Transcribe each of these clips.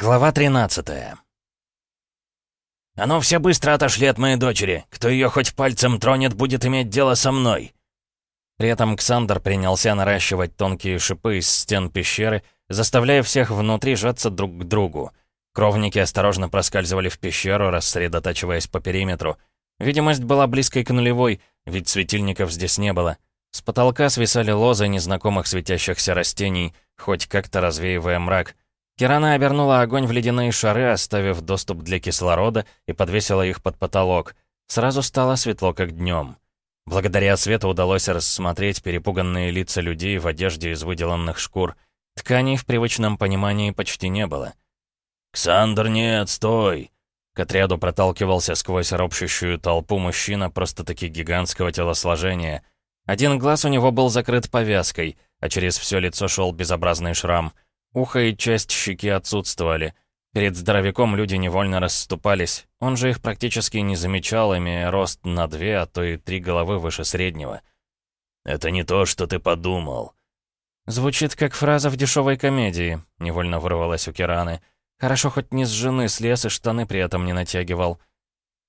Глава 13 «А ну все быстро отошли от моей дочери! Кто ее хоть пальцем тронет, будет иметь дело со мной!» При этом Ксандр принялся наращивать тонкие шипы из стен пещеры, заставляя всех внутри жаться друг к другу. Кровники осторожно проскальзывали в пещеру, рассредотачиваясь по периметру. Видимость была близкой к нулевой, ведь светильников здесь не было. С потолка свисали лозы незнакомых светящихся растений, хоть как-то развеивая мрак — Кирана обернула огонь в ледяные шары, оставив доступ для кислорода, и подвесила их под потолок. Сразу стало светло, как днем. Благодаря свету удалось рассмотреть перепуганные лица людей в одежде из выделанных шкур. Тканей в привычном понимании почти не было. «Ксандр, нет, стой!» К отряду проталкивался сквозь ропщущую толпу мужчина просто-таки гигантского телосложения. Один глаз у него был закрыт повязкой, а через все лицо шел безобразный шрам — Ухо и часть щеки отсутствовали. Перед здоровяком люди невольно расступались. Он же их практически не замечал, имея рост на две, а то и три головы выше среднего. «Это не то, что ты подумал». Звучит как фраза в дешевой комедии, невольно вырвалась у Кираны. Хорошо хоть не с жены слез и штаны при этом не натягивал.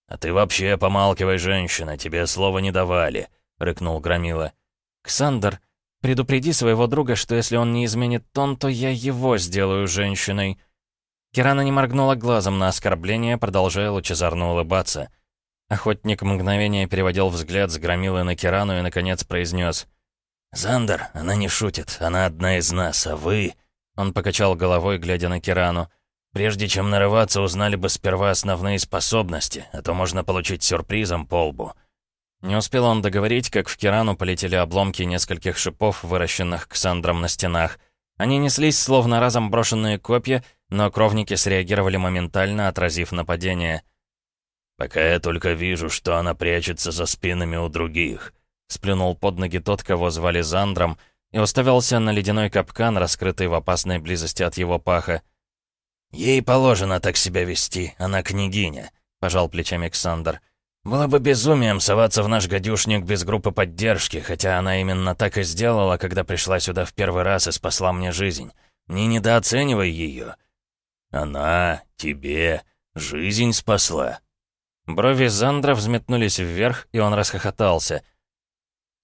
«А ты вообще помалкивай, женщина, тебе слова не давали», — рыкнул Громила. «Ксандр, Предупреди своего друга, что если он не изменит тон, то я его сделаю женщиной». Кирана не моргнула глазом на оскорбление, продолжая лучезарно улыбаться. Охотник мгновение переводил взгляд с громилы на Кирану и, наконец, произнес. «Зандер, она не шутит, она одна из нас, а вы...» Он покачал головой, глядя на Кирану. «Прежде чем нарываться, узнали бы сперва основные способности, а то можно получить сюрпризом по лбу». Не успел он договорить, как в Кирану полетели обломки нескольких шипов, выращенных Ксандром на стенах. Они неслись, словно разом брошенные копья, но кровники среагировали моментально, отразив нападение. «Пока я только вижу, что она прячется за спинами у других», — сплюнул под ноги тот, кого звали Зандром, и уставился на ледяной капкан, раскрытый в опасной близости от его паха. «Ей положено так себя вести, она княгиня», — пожал плечами Ксандр. Было бы безумием соваться в наш гадюшник без группы поддержки, хотя она именно так и сделала, когда пришла сюда в первый раз и спасла мне жизнь. Не недооценивай ее. Она тебе жизнь спасла. Брови Зандра взметнулись вверх, и он расхохотался.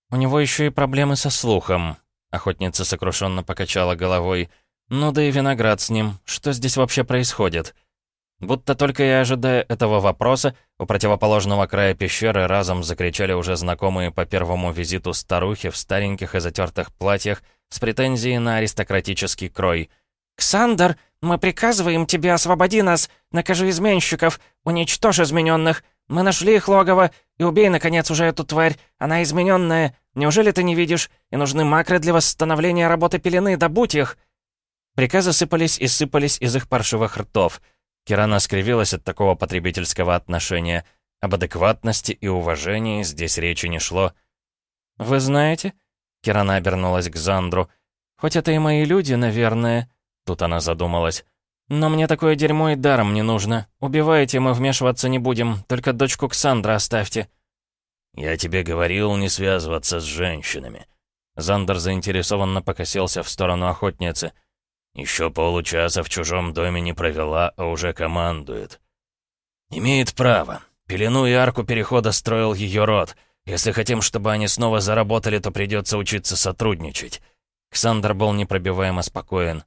«У него еще и проблемы со слухом», — охотница сокрушенно покачала головой. «Ну да и виноград с ним. Что здесь вообще происходит?» Будто только и ожидая этого вопроса, у противоположного края пещеры разом закричали уже знакомые по первому визиту старухи в стареньких и затертых платьях с претензией на аристократический крой. «Ксандр, мы приказываем тебе освободи нас, накажи изменщиков, уничтожь измененных. Мы нашли их логово, и убей, наконец, уже эту тварь. Она измененная. Неужели ты не видишь? И нужны макры для восстановления работы пелены, добудь их!» Приказы сыпались и сыпались из их паршивых ртов — Кирана скривилась от такого потребительского отношения. Об адекватности и уважении здесь речи не шло. «Вы знаете?» Кирана обернулась к Зандру. «Хоть это и мои люди, наверное...» Тут она задумалась. «Но мне такое дерьмо и даром не нужно. Убивайте, мы вмешиваться не будем. Только дочку Ксандра оставьте». «Я тебе говорил не связываться с женщинами». Зандер заинтересованно покосился в сторону охотницы. Еще получаса в чужом доме не провела, а уже командует. Имеет право. Пелену и арку перехода строил ее род. Если хотим, чтобы они снова заработали, то придется учиться сотрудничать. Ксандр был непробиваемо спокоен.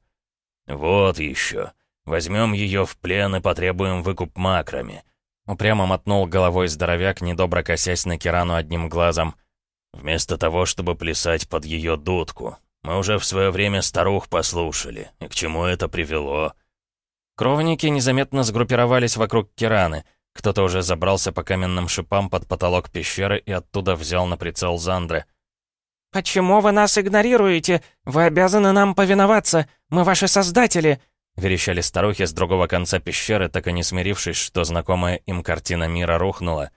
Вот еще. Возьмем ее в плен и потребуем выкуп макрами. Упрямо мотнул головой здоровяк, недобро косясь на Кирану одним глазом. Вместо того, чтобы плясать под ее дудку. Мы уже в свое время старух послушали. И к чему это привело?» Кровники незаметно сгруппировались вокруг Кираны. Кто-то уже забрался по каменным шипам под потолок пещеры и оттуда взял на прицел Зандры. «Почему вы нас игнорируете? Вы обязаны нам повиноваться. Мы ваши создатели!» Верещали старухи с другого конца пещеры, так и не смирившись, что знакомая им картина мира рухнула.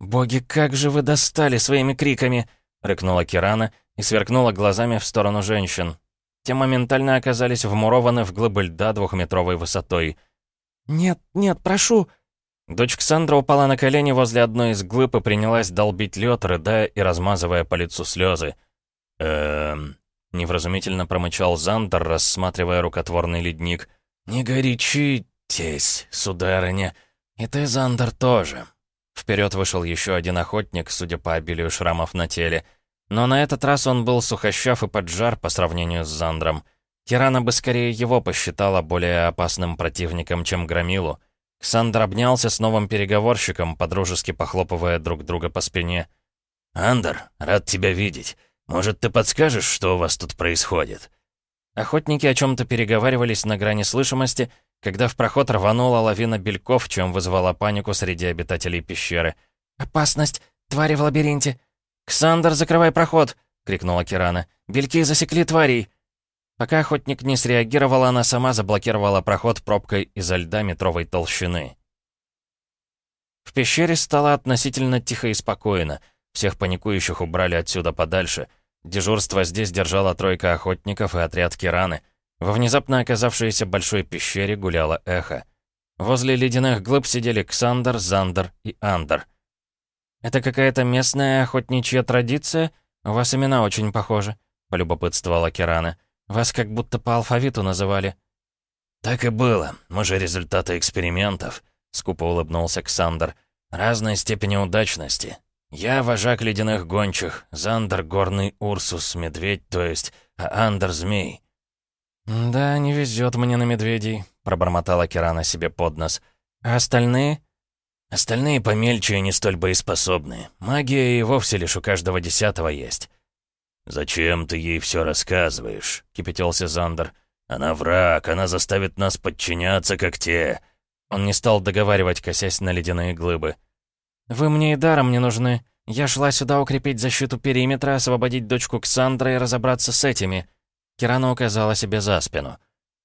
«Боги, как же вы достали своими криками!» — рыкнула Кирана и сверкнула глазами в сторону женщин. Те моментально оказались вмурованы в глыбы льда двухметровой высотой. «Нет, нет, прошу!» Дочь Ксандра упала на колени возле одной из глыб и принялась долбить лед, рыдая и размазывая по лицу слезы. «Эм...» — невразумительно промычал Зандер, рассматривая рукотворный ледник. «Не горячитесь, сударыня, и ты, Зандер, тоже». Вперед вышел еще один охотник, судя по обилию шрамов на теле. Но на этот раз он был сухощав и поджар по сравнению с Зандром. Кирана бы скорее его посчитала более опасным противником, чем Громилу. Ксандр обнялся с новым переговорщиком, подружески похлопывая друг друга по спине. «Андер, рад тебя видеть. Может, ты подскажешь, что у вас тут происходит?» Охотники о чем-то переговаривались на грани слышимости, когда в проход рванула лавина бельков, чем вызвала панику среди обитателей пещеры. «Опасность! Твари в лабиринте!» «Ксандр, закрывай проход!» — крикнула Кирана. «Бельки засекли тварей!» Пока охотник не среагировала, она сама заблокировала проход пробкой изо льда метровой толщины. В пещере стало относительно тихо и спокойно. Всех паникующих убрали отсюда подальше. Дежурство здесь держала тройка охотников и отряд Кираны. Во внезапно оказавшейся большой пещере гуляло эхо. Возле ледяных глыб сидели Ксандр, Зандер и Андер. «Это какая-то местная охотничья традиция? У вас имена очень похожи», — полюбопытствовала Кирана. Вас как будто по алфавиту называли». «Так и было. Мы же результаты экспериментов», — скупо улыбнулся Ксандр. «Разной степени удачности. Я вожак ледяных гончих, Зандер — горный Урсус, медведь, то есть, а Андер — змей». «Да, не везет мне на медведей», — пробормотала Кирана себе под нос. «А остальные?» «Остальные помельче и не столь боеспособные. Магия и вовсе лишь у каждого десятого есть. «Зачем ты ей все рассказываешь?» — кипятился Зандер. «Она враг, она заставит нас подчиняться, как те». Он не стал договаривать, косясь на ледяные глыбы. «Вы мне и даром не нужны. Я шла сюда укрепить защиту периметра, освободить дочку Ксандра и разобраться с этими». Кирана указала себе за спину.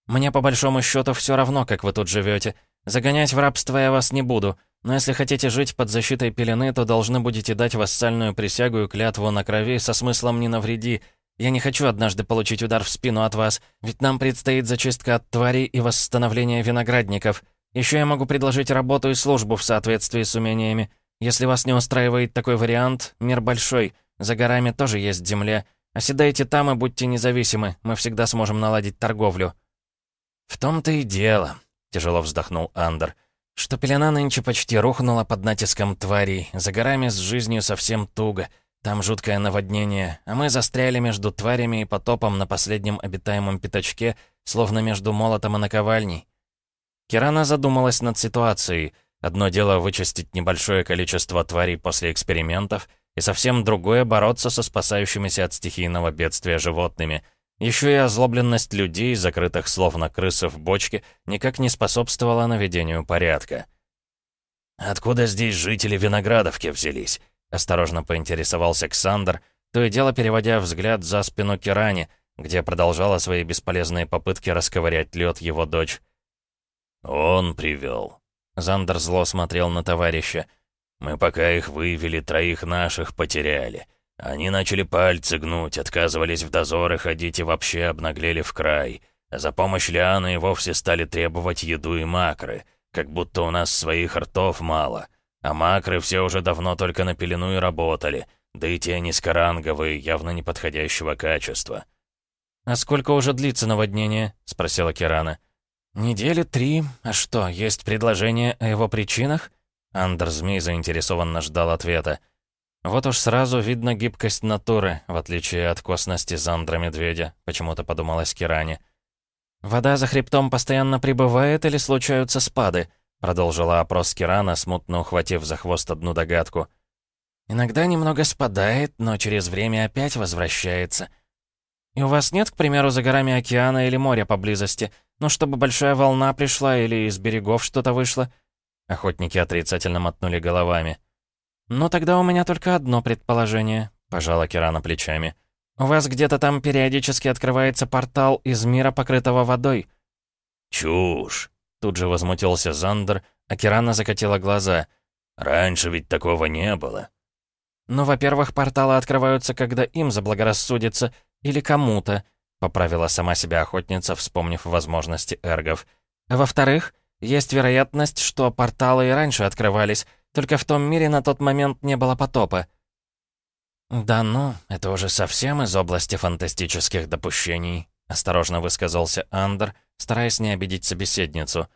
«Мне по большому счету все равно, как вы тут живете. Загонять в рабство я вас не буду. Но если хотите жить под защитой пелены, то должны будете дать вассальную присягу и клятву на крови со смыслом «не навреди». Я не хочу однажды получить удар в спину от вас, ведь нам предстоит зачистка от тварей и восстановление виноградников. Еще я могу предложить работу и службу в соответствии с умениями. Если вас не устраивает такой вариант, мир большой, за горами тоже есть земля. Оседайте там и будьте независимы, мы всегда сможем наладить торговлю». «В том-то и дело», — тяжело вздохнул Андер что пелена нынче почти рухнула под натиском тварей, за горами с жизнью совсем туго. Там жуткое наводнение, а мы застряли между тварями и потопом на последнем обитаемом пятачке, словно между молотом и наковальней. Кирана задумалась над ситуацией. Одно дело вычистить небольшое количество тварей после экспериментов, и совсем другое — бороться со спасающимися от стихийного бедствия животными — еще и озлобленность людей, закрытых словно крысы в бочке, никак не способствовала наведению порядка. «Откуда здесь жители Виноградовки взялись?» — осторожно поинтересовался Ксандр, то и дело переводя взгляд за спину Кирани, где продолжала свои бесполезные попытки расковырять лед его дочь. «Он привел». Зандер зло смотрел на товарища. «Мы пока их вывели, троих наших потеряли. Они начали пальцы гнуть, отказывались в дозоры ходить и вообще обнаглели в край. За помощь Лианы и вовсе стали требовать еду и макры, как будто у нас своих ртов мало. А макры все уже давно только на пелену и работали, да и те низкоранговые, явно неподходящего качества. «А сколько уже длится наводнение?» — спросила Кирана. «Недели три. А что, есть предложение о его причинах?» Андер Змей заинтересованно ждал ответа. Вот уж сразу видно гибкость натуры, в отличие от косности Зандра-медведя, почему-то подумалось Киране. «Вода за хребтом постоянно прибывает или случаются спады?» Продолжила опрос Кирана, смутно ухватив за хвост одну догадку. «Иногда немного спадает, но через время опять возвращается. И у вас нет, к примеру, за горами океана или моря поблизости? Ну, чтобы большая волна пришла или из берегов что-то вышло?» Охотники отрицательно мотнули головами. «Ну тогда у меня только одно предположение», — пожала Кирана плечами. «У вас где-то там периодически открывается портал из мира, покрытого водой». «Чушь!» — тут же возмутился Зандер, а Кирана закатила глаза. «Раньше ведь такого не было». «Ну, во-первых, порталы открываются, когда им заблагорассудится, или кому-то», — поправила сама себя охотница, вспомнив возможности эргов. «А во-вторых, есть вероятность, что порталы и раньше открывались, только в том мире на тот момент не было потопа. «Да ну, это уже совсем из области фантастических допущений», — осторожно высказался Андер, стараясь не обидеть собеседницу.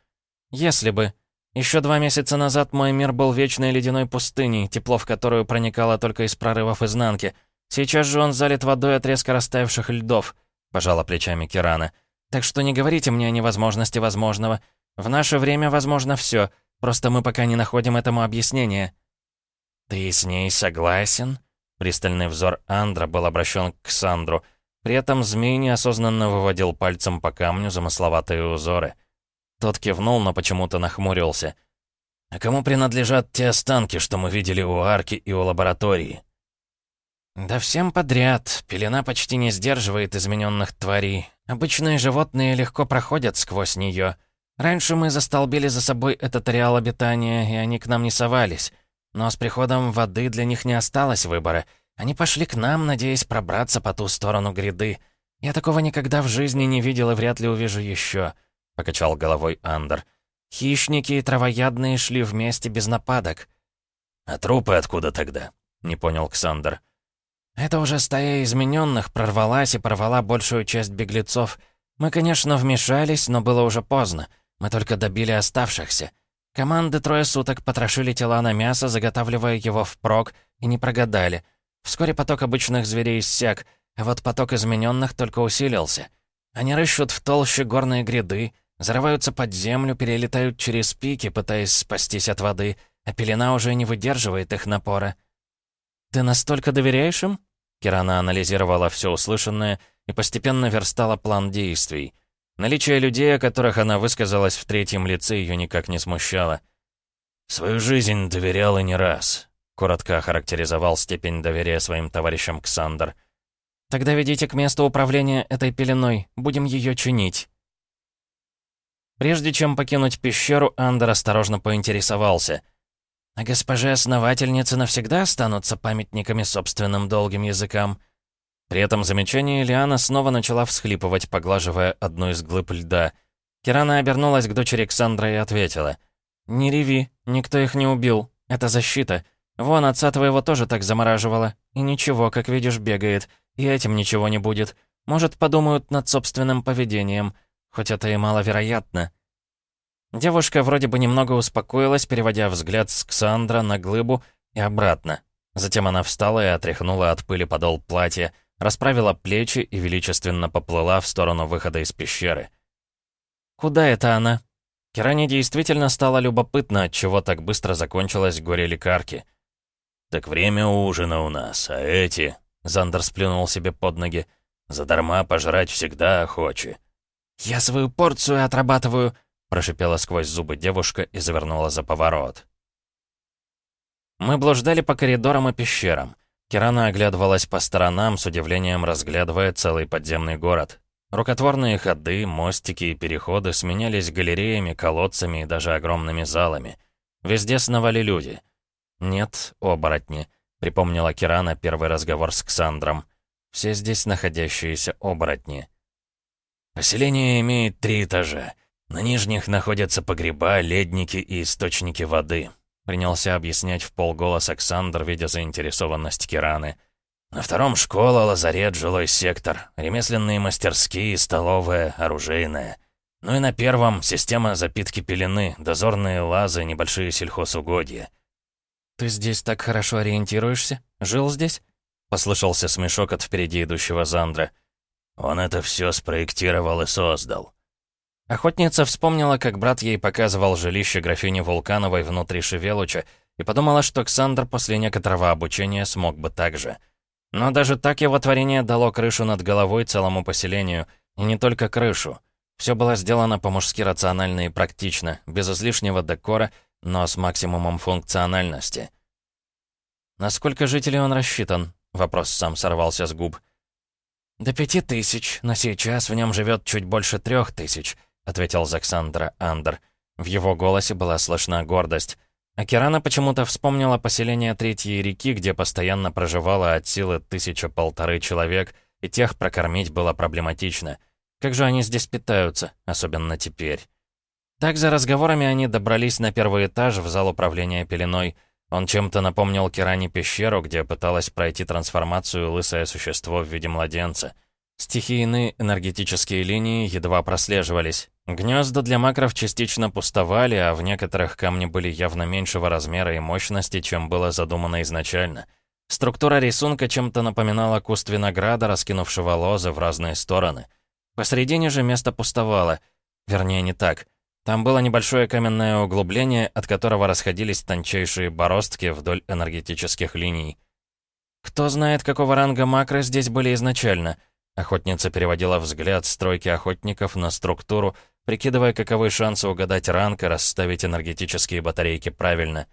«Если бы. Еще два месяца назад мой мир был вечной ледяной пустыней, тепло в которую проникало только из прорывов изнанки. Сейчас же он залит водой от резко растаявших льдов», — пожала плечами Кирана. «Так что не говорите мне о невозможности возможного. В наше время возможно все, просто мы пока не находим этому объяснения». «Ты с ней согласен?» Пристальный взор Андра был обращен к Сандру. При этом змей неосознанно выводил пальцем по камню замысловатые узоры. Тот кивнул, но почему-то нахмурился. «А кому принадлежат те останки, что мы видели у арки и у лаборатории?» «Да всем подряд. Пелена почти не сдерживает измененных тварей. Обычные животные легко проходят сквозь нее. Раньше мы застолбили за собой этот ареал обитания, и они к нам не совались. Но с приходом воды для них не осталось выбора. Они пошли к нам, надеясь пробраться по ту сторону гряды. Я такого никогда в жизни не видел и вряд ли увижу еще», — покачал головой Андер. «Хищники и травоядные шли вместе без нападок». «А трупы откуда тогда?» — не понял Ксандер. «Это уже стая измененных прорвалась и порвала большую часть беглецов. Мы, конечно, вмешались, но было уже поздно. Мы только добили оставшихся. Команды трое суток потрошили тела на мясо, заготавливая его впрок, и не прогадали. Вскоре поток обычных зверей иссяк, а вот поток измененных только усилился. Они рыщут в толще горные гряды, зарываются под землю, перелетают через пики, пытаясь спастись от воды, а пелена уже не выдерживает их напора. «Ты настолько доверяешь им?» Кирана анализировала все услышанное и постепенно верстала план действий. Наличие людей, о которых она высказалась в третьем лице, ее никак не смущало. «Свою жизнь доверял и не раз», — коротко охарактеризовал степень доверия своим товарищам Ксандр. «Тогда ведите к месту управления этой пеленой. Будем ее чинить». Прежде чем покинуть пещеру, Андер осторожно поинтересовался. «А госпожи-основательницы навсегда останутся памятниками собственным долгим языкам?» При этом замечании Лиана снова начала всхлипывать, поглаживая одну из глыб льда. Кирана обернулась к дочери Ксандра и ответила. «Не реви, никто их не убил. Это защита. Вон, отца твоего тоже так замораживало. И ничего, как видишь, бегает. И этим ничего не будет. Может, подумают над собственным поведением. Хоть это и маловероятно». Девушка вроде бы немного успокоилась, переводя взгляд с Ксандра на глыбу и обратно. Затем она встала и отряхнула от пыли подол платья, расправила плечи и величественно поплыла в сторону выхода из пещеры. «Куда это она?» Киране действительно стало любопытно, от чего так быстро закончилось горе лекарки. «Так время ужина у нас, а эти...» Зандер сплюнул себе под ноги. «Задарма пожрать всегда охочи». «Я свою порцию отрабатываю», — прошипела сквозь зубы девушка и завернула за поворот. Мы блуждали по коридорам и пещерам. Кирана оглядывалась по сторонам, с удивлением разглядывая целый подземный город. Рукотворные ходы, мостики и переходы сменялись галереями, колодцами и даже огромными залами. Везде сновали люди. «Нет, оборотни», — припомнила Кирана первый разговор с Ксандром. «Все здесь находящиеся оборотни». «Поселение имеет три этажа. На нижних находятся погреба, ледники и источники воды. Принялся объяснять в полголоса Александр, видя заинтересованность Кираны. На втором школа, лазарет, жилой сектор, ремесленные мастерские, столовая, оружейная. Ну и на первом система запитки пелены, дозорные лазы, небольшие сельхозугодья. «Ты здесь так хорошо ориентируешься? Жил здесь?» Послышался смешок от впереди идущего Зандра. «Он это все спроектировал и создал. Охотница вспомнила, как брат ей показывал жилище графини Вулкановой внутри Шевелуча, и подумала, что Ксандр после некоторого обучения смог бы так же. Но даже так его творение дало крышу над головой целому поселению, и не только крышу. Все было сделано по-мужски рационально и практично, без излишнего декора, но с максимумом функциональности. «На сколько жителей он рассчитан?» — вопрос сам сорвался с губ. «До пяти тысяч, но сейчас в нем живет чуть больше трех тысяч», ответил Заксандра Андер. В его голосе была слышна гордость. А Кирана почему-то вспомнила поселение Третьей реки, где постоянно проживало от силы тысяча-полторы человек, и тех прокормить было проблематично. Как же они здесь питаются, особенно теперь? Так за разговорами они добрались на первый этаж в зал управления пеленой. Он чем-то напомнил Киране пещеру, где пыталась пройти трансформацию лысое существо в виде младенца. Стихийные энергетические линии едва прослеживались. Гнезда для макров частично пустовали, а в некоторых камни были явно меньшего размера и мощности, чем было задумано изначально. Структура рисунка чем-то напоминала куст винограда, раскинувшего лозы в разные стороны. Посредине же место пустовало. Вернее, не так. Там было небольшое каменное углубление, от которого расходились тончайшие бороздки вдоль энергетических линий. Кто знает, какого ранга макры здесь были изначально — Охотница переводила взгляд стройки охотников на структуру, прикидывая, каковы шансы угадать ранг и расставить энергетические батарейки правильно.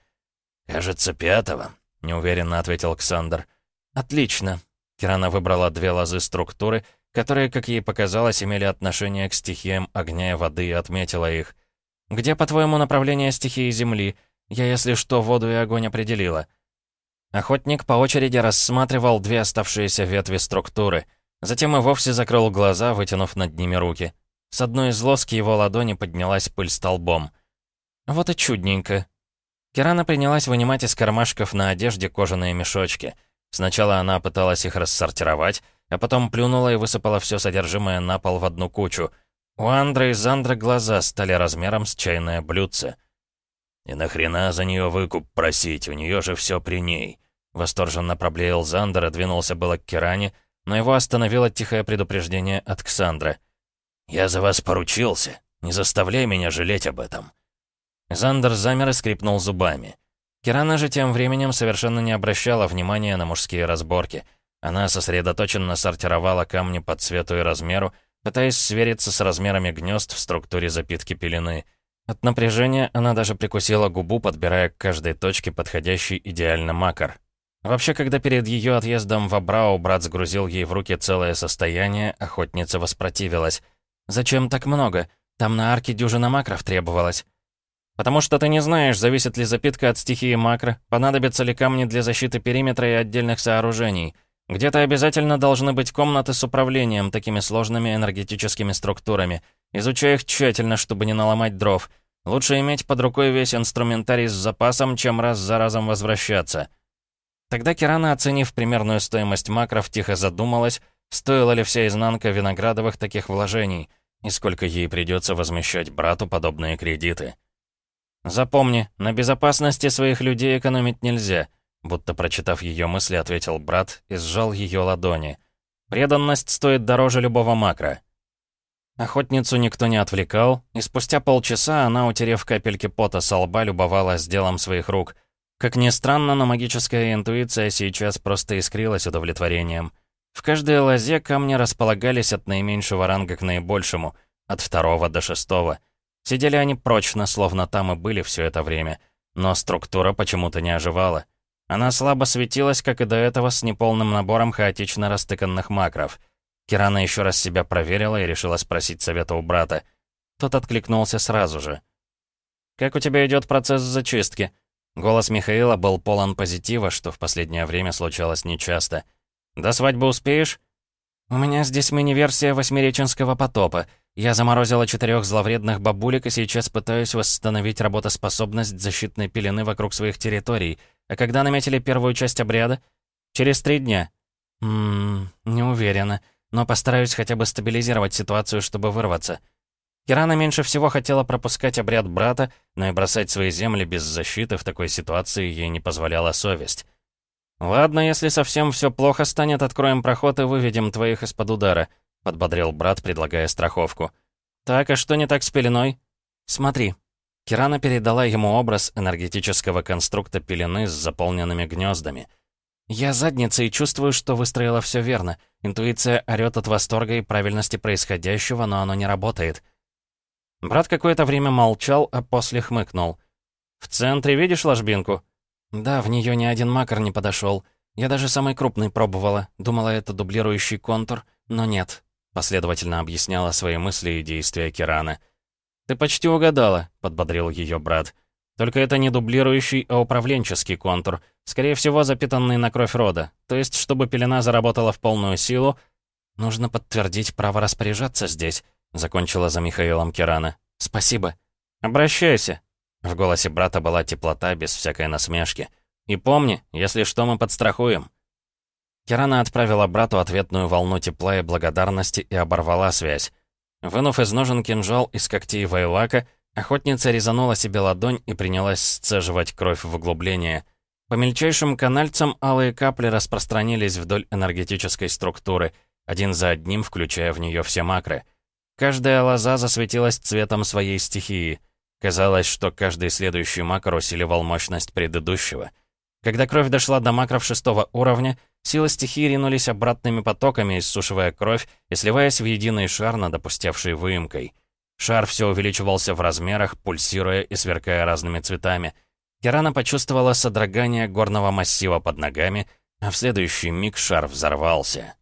«Кажется, пятого», — неуверенно ответил Александр. «Отлично». Кирана выбрала две лозы структуры, которые, как ей показалось, имели отношение к стихиям огня и воды и отметила их. «Где, по-твоему, направление стихии Земли? Я, если что, воду и огонь определила». Охотник по очереди рассматривал две оставшиеся ветви структуры — Затем и вовсе закрыл глаза, вытянув над ними руки. С одной из лоски его ладони поднялась пыль столбом. Вот и чудненько. Кирана принялась вынимать из кармашков на одежде кожаные мешочки. Сначала она пыталась их рассортировать, а потом плюнула и высыпала все содержимое на пол в одну кучу. У Андры и Зандра глаза стали размером с чайное блюдце. «И нахрена за нее выкуп просить? У нее же все при ней!» Восторженно проблеял Зандер и двинулся было к Киране, но его остановило тихое предупреждение от Ксандра. «Я за вас поручился. Не заставляй меня жалеть об этом». Зандер замер и скрипнул зубами. Кирана же тем временем совершенно не обращала внимания на мужские разборки. Она сосредоточенно сортировала камни по цвету и размеру, пытаясь свериться с размерами гнезд в структуре запитки пелены. От напряжения она даже прикусила губу, подбирая к каждой точке подходящий идеально макар. Вообще, когда перед ее отъездом в Абрау брат сгрузил ей в руки целое состояние, охотница воспротивилась. «Зачем так много? Там на арке дюжина макров требовалось». «Потому что ты не знаешь, зависит ли запитка от стихии макро, понадобятся ли камни для защиты периметра и отдельных сооружений. Где-то обязательно должны быть комнаты с управлением такими сложными энергетическими структурами. Изучай их тщательно, чтобы не наломать дров. Лучше иметь под рукой весь инструментарий с запасом, чем раз за разом возвращаться». Тогда Кирана, оценив примерную стоимость макров, тихо задумалась, стоила ли вся изнанка виноградовых таких вложений, и сколько ей придется возмещать брату подобные кредиты. «Запомни, на безопасности своих людей экономить нельзя», будто прочитав ее мысли, ответил брат и сжал ее ладони. «Преданность стоит дороже любого макро». Охотницу никто не отвлекал, и спустя полчаса она, утерев капельки пота со лба, любовалась делом своих рук — как ни странно, но магическая интуиция сейчас просто искрилась удовлетворением. В каждой лозе камни располагались от наименьшего ранга к наибольшему, от второго до шестого. Сидели они прочно, словно там и были все это время, но структура почему-то не оживала. Она слабо светилась, как и до этого, с неполным набором хаотично растыканных макров. Кирана еще раз себя проверила и решила спросить совета у брата. Тот откликнулся сразу же. «Как у тебя идет процесс зачистки?» Голос Михаила был полон позитива, что в последнее время случалось нечасто. «До свадьбы успеешь?» «У меня здесь мини-версия восьмиреченского потопа. Я заморозила четырех зловредных бабулек и сейчас пытаюсь восстановить работоспособность защитной пелены вокруг своих территорий. А когда наметили первую часть обряда? Через три дня». «Ммм, не уверена. Но постараюсь хотя бы стабилизировать ситуацию, чтобы вырваться». Кирана меньше всего хотела пропускать обряд брата, но и бросать свои земли без защиты в такой ситуации ей не позволяла совесть. «Ладно, если совсем все плохо станет, откроем проход и выведем твоих из-под удара», — подбодрил брат, предлагая страховку. «Так, а что не так с пеленой?» «Смотри». Кирана передала ему образ энергетического конструкта пелены с заполненными гнездами. «Я задница и чувствую, что выстроила все верно. Интуиция орёт от восторга и правильности происходящего, но оно не работает». Брат какое-то время молчал, а после хмыкнул. «В центре видишь ложбинку?» «Да, в нее ни один макар не подошел. Я даже самый крупный пробовала. Думала, это дублирующий контур, но нет», — последовательно объясняла свои мысли и действия Кирана. «Ты почти угадала», — подбодрил ее брат. «Только это не дублирующий, а управленческий контур, скорее всего, запитанный на кровь рода. То есть, чтобы пелена заработала в полную силу, нужно подтвердить право распоряжаться здесь». Закончила за Михаилом Кирана. «Спасибо». «Обращайся». В голосе брата была теплота без всякой насмешки. «И помни, если что, мы подстрахуем». Кирана отправила брату ответную волну тепла и благодарности и оборвала связь. Вынув из ножен кинжал из когтей Вайлака, охотница резанула себе ладонь и принялась сцеживать кровь в углубление. По мельчайшим канальцам алые капли распространились вдоль энергетической структуры, один за одним включая в нее все макры. Каждая лоза засветилась цветом своей стихии. Казалось, что каждый следующий макр усиливал мощность предыдущего. Когда кровь дошла до макров шестого уровня, Силы стихии ринулись обратными потоками, иссушивая кровь и сливаясь в единый шар над опустевшей выемкой. Шар все увеличивался в размерах, пульсируя и сверкая разными цветами. Керана почувствовала содрогание горного массива под ногами, а в следующий миг шар взорвался.